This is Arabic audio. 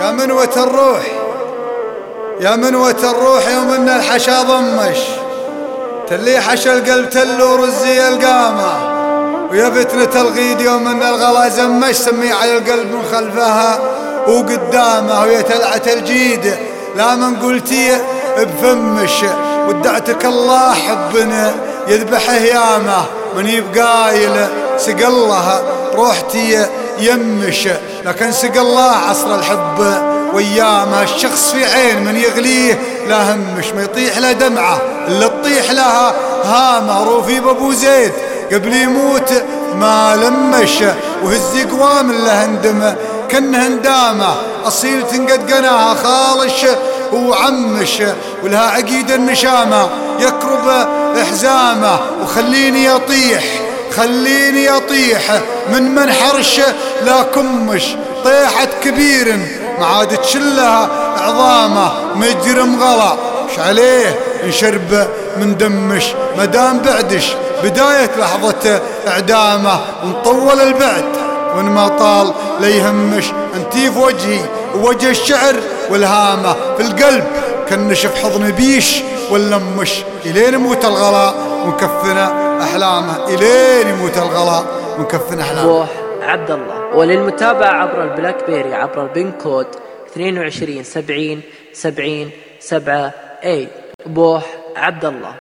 يا منوة الروح. يا منوة الروح يوم إن الحشا ضمش. تلي حشا القلب تلو رزي القامة. ويا فتنة الغيد يوم إن الغلا زمش سمي على القلب من خلفها وقدامه ويا تلعة الجيد لا من قلتي بفمش. ودعتك الله حبنا يذبحه يامه من يبقايل سقلها روحتي يمش. لكن سق الله عصر الحب ويامه الشخص في عين من يغليه لا همش ما يطيح له دمعة اللي تطيح لها هامة. روفي بابو زيد قبل يموت ما لمش وهز قوام له هندمه كن هندامة. أصيل تنقد قناها خالش وعمش ولها عقيد النشامة. يكرب حزامه وخليني أطيح. خليني أطيح من منحرش لا كمش طيحة كبير ما عاد تشلها عظامه مجرم غلا. ش عليه انشرب من دمش مدام بعدش؟ بداية لحظة إعدامه ونطول البعد. وإن ما طال ليهمش انتي في وجهي ووجه الشعر والهامة في القلب. كنشف حضن بيش ونلمش إلين يموت الغلاء ونكفنا احلامه الين يموت الغلاء ونكفنا احلامه بوح عبد الله وللمتابعة عبر البلاك بيري عبر البن كود 22 70 70 7 اي بوح عبد الله